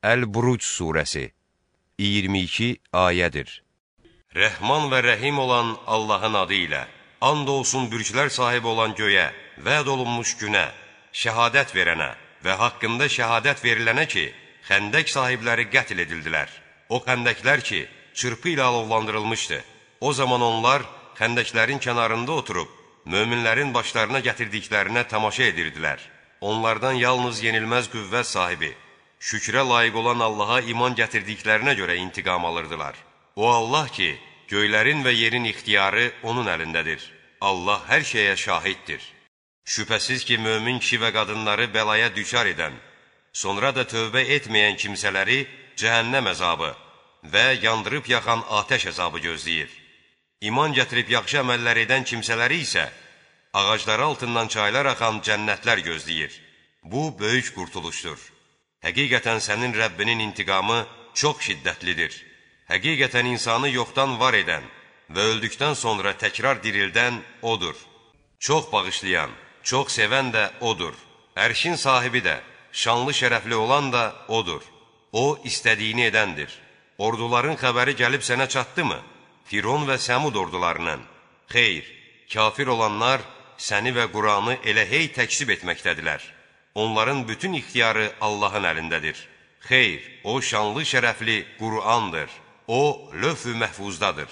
Əl-Buruc surəsi 22 ayədir. Rəhman və rəhim olan Allahın adı ilə, and olsun bürklər sahibi olan göyə, vəd olunmuş günə, şəhadət verənə və haqqında şəhadət verilənə ki, xəndək sahibləri qətl edildilər. O xəndəklər ki, çırpı ilə alovlandırılmışdı. O zaman onlar xəndəklərin kənarında oturub, möminlərin başlarına gətirdiklərinə tamaşa edirdilər. Onlardan yalnız yenilməz qüvvət sahibi, şükrə layiq olan Allaha iman gətirdiklərinə görə intiqam alırdılar. O Allah ki, göylərin və yerin ixtiyarı onun əlindədir. Allah hər şeyə şahiddir. Şübhəsiz ki, mömin kişi və qadınları bəlaya düşar edən, sonra da tövbə etməyən kimsələri cəhənnəm əzabı və yandırıb yaxan atəş əzabı gözləyir. İman gətirib yaxşı əməllər edən kimsələri isə ağacları altından çaylar axan cənnətlər gözləyir. Bu, böyük qurtuluşdur. Həqiqətən sənin Rəbbinin intiqamı çox şiddətlidir. Həqiqətən insanı yoxdan var edən və öldükdən sonra təkrar dirildən O'dur. Çox bağışlayan, çox sevən də O'dur. Ərşin sahibi də, şanlı şərəfli olan da O'dur. O, istədiyini edəndir. Orduların xəbəri gəlib sənə çatdımı? Firon və Səmud ordularının. Xeyr, kafir olanlar səni və Quranı elə hey təksib etməkdədilər. Onların bütün ixtiyarı Allahın əlindədir. Xeyr, o şanlı şərəfli Qur'andır. O, löf-ü məhfuzdadır.